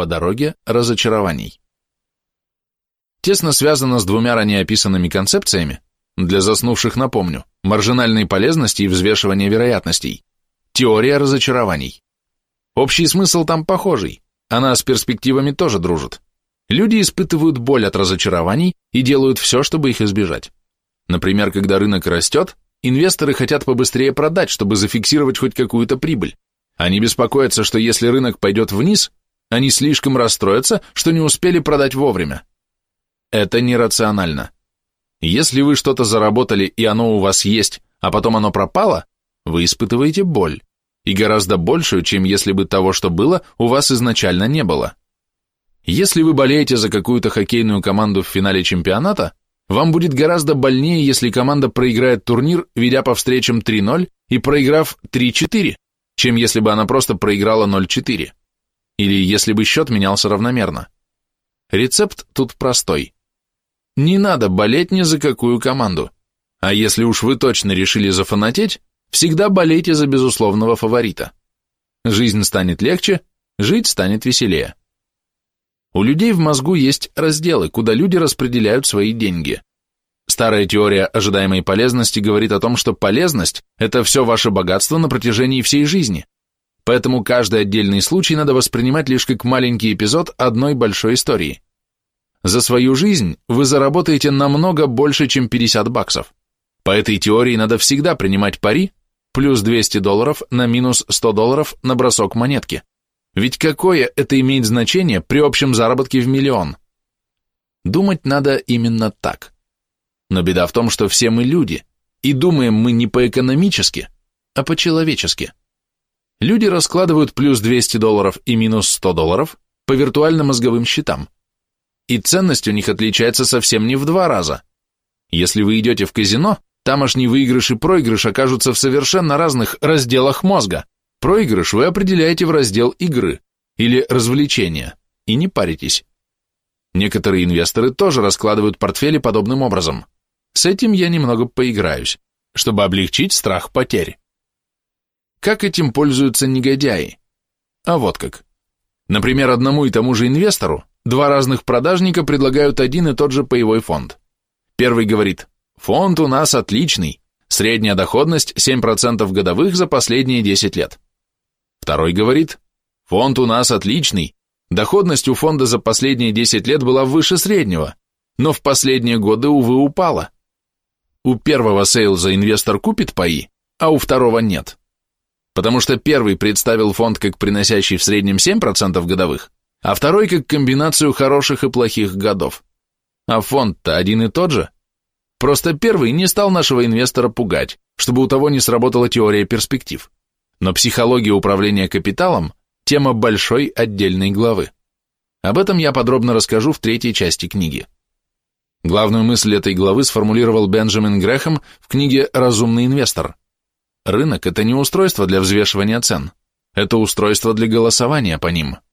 по дороге разочарований. Тесно связано с двумя ранее описанными концепциями, для заснувших напомню, маржинальной полезности и взвешивания вероятностей, теория разочарований. Общий смысл там похожий, она с перспективами тоже дружит. Люди испытывают боль от разочарований и делают все, чтобы их избежать. Например, когда рынок растет, инвесторы хотят побыстрее продать, чтобы зафиксировать хоть какую-то прибыль. Они беспокоятся, что если рынок пойдет вниз, они слишком расстроятся, что не успели продать вовремя. Это нерационально. Если вы что-то заработали и оно у вас есть, а потом оно пропало, вы испытываете боль. И гораздо большую, чем если бы того, что было, у вас изначально не было. Если вы болеете за какую-то хоккейную команду в финале чемпионата, вам будет гораздо больнее, если команда проиграет турнир, ведя по встречам 3-0 и проиграв 3-4, чем если бы она просто проиграла 0-4. Или если бы счет менялся равномерно. Рецепт тут простой. Не надо болеть ни за какую команду. А если уж вы точно решили зафанатеть, всегда болейте за безусловного фаворита. Жизнь станет легче, жить станет веселее. У людей в мозгу есть разделы, куда люди распределяют свои деньги. Старая теория ожидаемой полезности говорит о том, что полезность – это все ваше богатство на протяжении всей жизни. Поэтому каждый отдельный случай надо воспринимать лишь как маленький эпизод одной большой истории. За свою жизнь вы заработаете намного больше, чем 50 баксов. По этой теории надо всегда принимать пари, плюс 200 долларов на минус 100 долларов на бросок монетки. Ведь какое это имеет значение при общем заработке в миллион? Думать надо именно так. Но беда в том, что все мы люди, и думаем мы не по-экономически, а по-человечески. Люди раскладывают плюс 200 долларов и минус 100 долларов по виртуально-мозговым счетам и ценность у них отличается совсем не в два раза. Если вы идете в казино, тамошний выигрыш и проигрыш окажутся в совершенно разных разделах мозга. Проигрыш вы определяете в раздел игры или развлечения, и не паритесь. Некоторые инвесторы тоже раскладывают портфели подобным образом. С этим я немного поиграюсь, чтобы облегчить страх потерь. Как этим пользуются негодяи? А вот как. Например, одному и тому же инвестору Два разных продажника предлагают один и тот же паевой фонд. Первый говорит, фонд у нас отличный, средняя доходность 7% годовых за последние 10 лет. Второй говорит, фонд у нас отличный, доходность у фонда за последние 10 лет была выше среднего, но в последние годы, увы, упала. У первого сейлза инвестор купит паи, а у второго нет. Потому что первый представил фонд как приносящий в среднем 7% годовых, а второй как комбинацию хороших и плохих годов. А фонд-то один и тот же. Просто первый не стал нашего инвестора пугать, чтобы у того не сработала теория перспектив. Но психология управления капиталом – тема большой отдельной главы. Об этом я подробно расскажу в третьей части книги. Главную мысль этой главы сформулировал Бенджамин Грэхэм в книге «Разумный инвестор». Рынок – это не устройство для взвешивания цен, это устройство для голосования по ним –